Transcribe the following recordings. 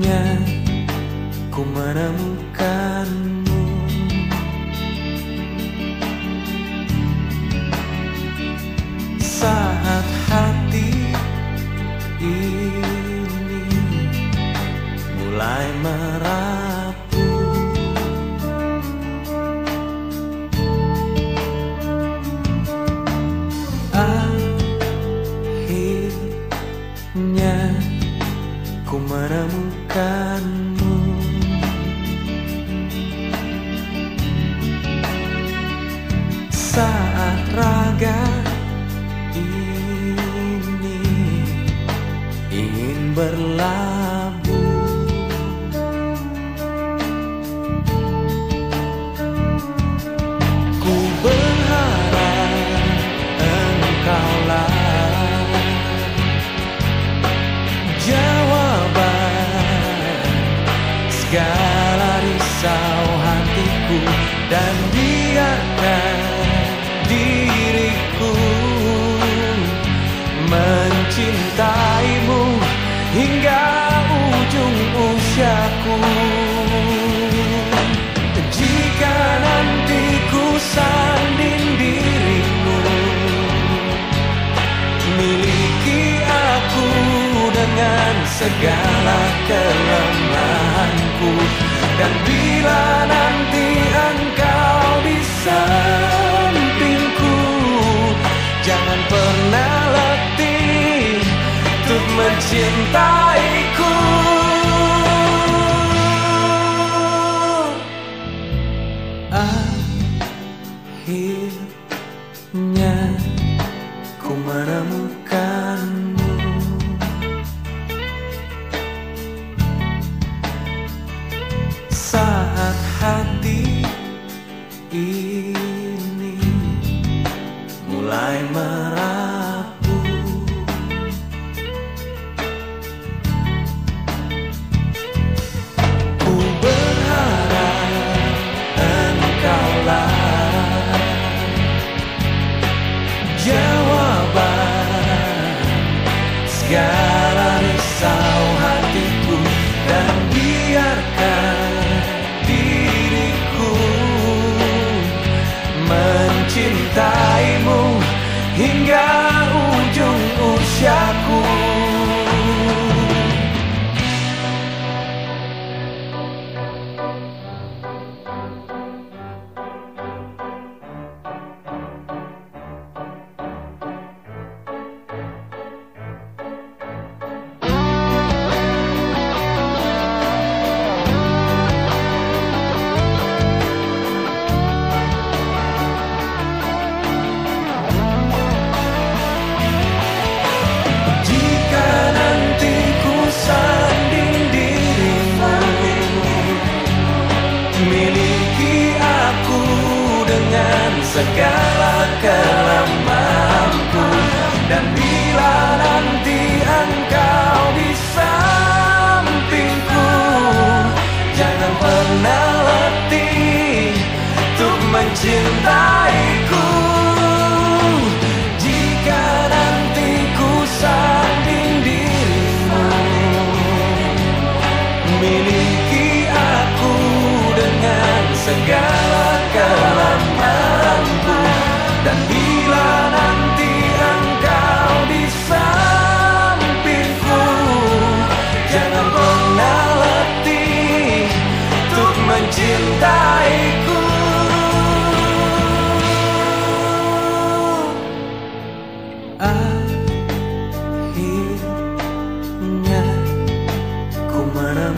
akhirnya ku menemukanmu. Saat hati ini mulai menemukanmu ku menemukanmu segala risau hatiku dan biarkan diriku mencintaimu hingga ujung usiaku. Jika nanti ku sanding dirimu miliki aku dengan segala kelemahanku dan bila nanti segala kelemahanku Dan bila nanti engkau di sampingku Jangan pernah letih untuk mencintaiku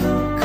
come